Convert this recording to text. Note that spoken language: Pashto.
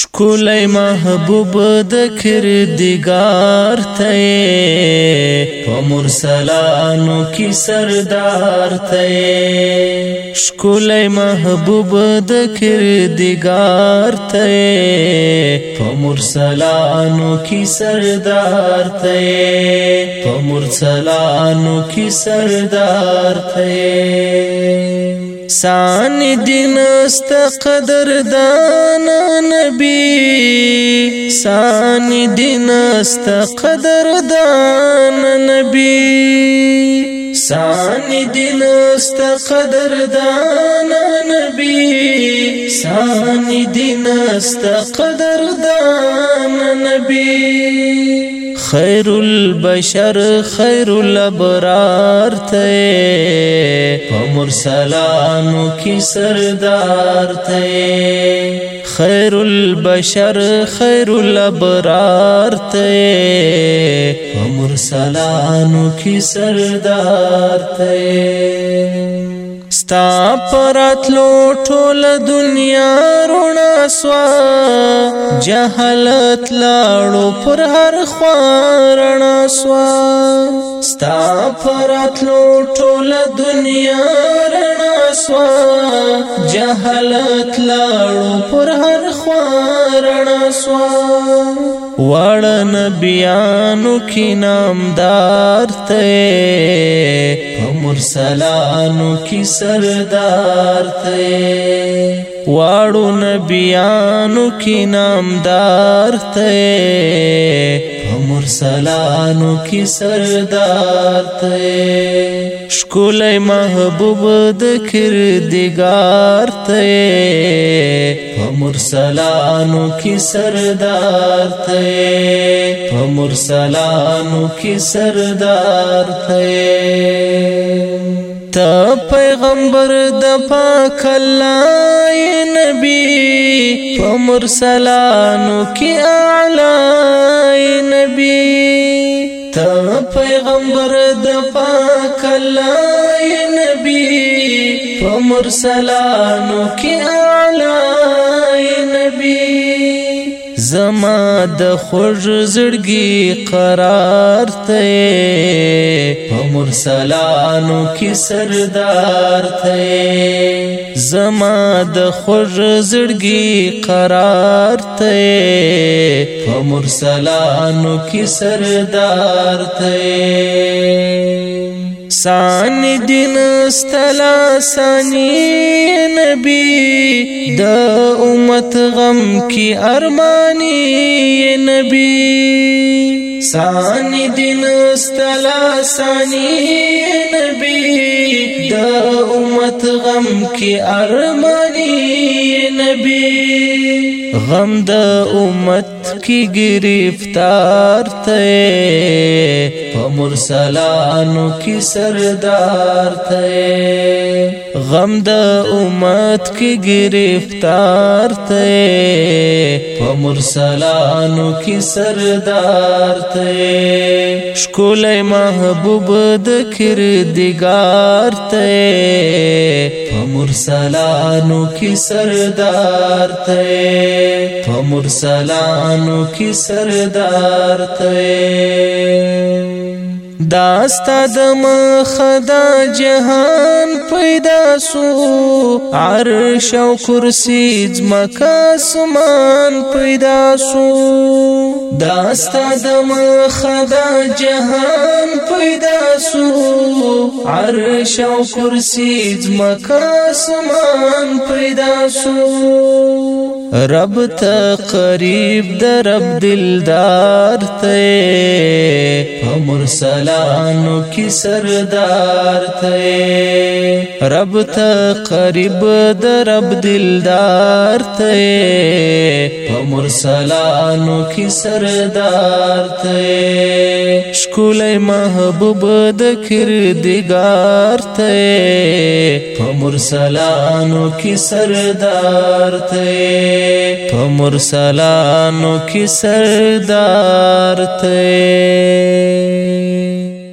شکولی محبوب د کردگار ته په مرسلانو کې سردار ته شکولی محبوب د کردگار ته په مرسلانو کې سردار ته په مرسلانو کې سردار ته سان دین است قدردان نبی سان دین است قدردان نبی سانی است قدر دان سان سانی است قدر دان نبی خیر البشر خیر البرار تے پمر سلام کی سردار تے خیر البشر خیر الابرار ته مرسلانو کی سردار ته ستا پراتلو ټول دنیا رونا سوا جهالت لاړو پر هر خوا رڼا سوا ستا پراتلو ټول دنیا رڼا سوا جهالت لاړو پر هر خوا رڼا سوا وړ نبیانو کی نامدار ته مرسلانو کی سردار ته واړو نبیانو کې نامدار ته مرسلانو کې سردار ته شکولای محبوب د کردگار ته مرسلانو کې سردار ته مرسلانو کې سردار ته ته پیغمبر د پاک الله نبی په مرسلانو کې اعلی نبی ته پیغمبر د پاک الله نبی په مرسلانو کې اعلی نبی زما د خوږ زړګي قرار ته په مرسلانو کې سردار ته زما د خوږ زړګي قرار ته په مرسلانو کې سردار ته سان دین استلا سانی نبی د امت غم کی ارمانی نبی سان دین استلا سانی نبی د امت غم کی ارمانی نبی غم د امت کی گرفتار تے مرسلانو کی سردار ته غم د امت کی گرفتار ته په مرسلانو کی سردار ته شکول محبوب د کردگار ته په مرسلانو کی سردار ته په مرسلانو کی سردار ته دا ستاد مخدا جهان پیدا سو عرش او کرسی ځمکا اسمان پیدا سو دا ستاد مخدا جهان پیدا سو عرش او کرسی ځمکا اسمان پیدا سو رب ته قریب د رب دلدار ته مرسلانو کی سردار ته رب ته قریب د رب دلدار ته مرسلانو کی سردار ته شکولای محبوب د کردگار ته مرسلانو کی سردار ته په مرسلانو کې سردار ته